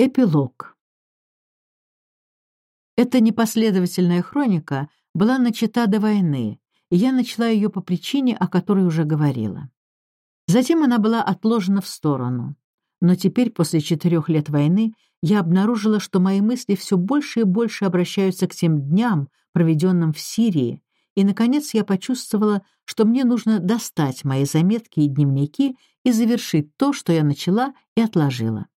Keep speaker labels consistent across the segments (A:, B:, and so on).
A: Эпилог. Эта непоследовательная хроника была начата до войны, и я начала ее по причине, о которой уже говорила. Затем она была отложена в сторону. Но теперь, после четырех лет войны, я обнаружила, что мои мысли все больше и больше обращаются к тем дням, проведенным в Сирии, и, наконец, я почувствовала, что мне нужно достать мои заметки и дневники и завершить то, что я начала и отложила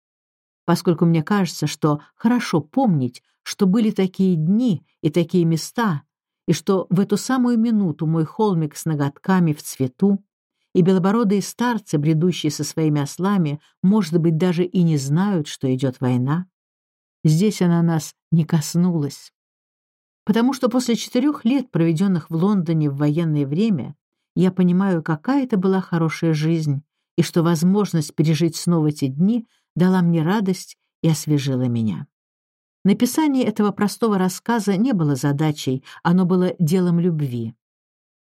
A: поскольку мне кажется, что хорошо помнить, что были такие дни и такие места, и что в эту самую минуту мой холмик с ноготками в цвету и белобородые старцы, бредущие со своими ослами, может быть, даже и не знают, что идет война. Здесь она нас не коснулась. Потому что после четырех лет, проведенных в Лондоне в военное время, я понимаю, какая это была хорошая жизнь, и что возможность пережить снова эти дни дала мне радость и освежила меня. Написание этого простого рассказа не было задачей, оно было делом любви.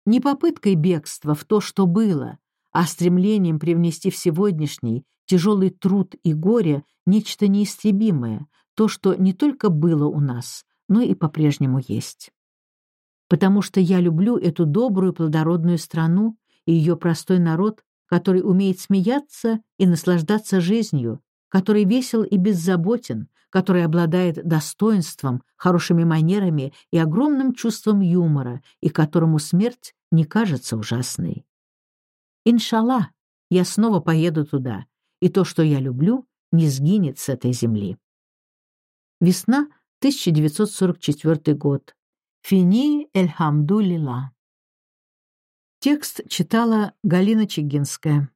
A: Не попыткой бегства в то, что было, а стремлением привнести в сегодняшний тяжелый труд и горе нечто неистребимое, то, что не только было у нас, но и по-прежнему есть. Потому что я люблю эту добрую плодородную страну и ее простой народ, который умеет смеяться и наслаждаться жизнью, который весел и беззаботен, который обладает достоинством, хорошими манерами и огромным чувством юмора, и которому смерть не кажется ужасной. Иншалла, я снова поеду туда, и то, что я люблю, не сгинет с этой земли. Весна 1944 год. Фини Эльхамду Лила. Текст читала Галина Чигинская.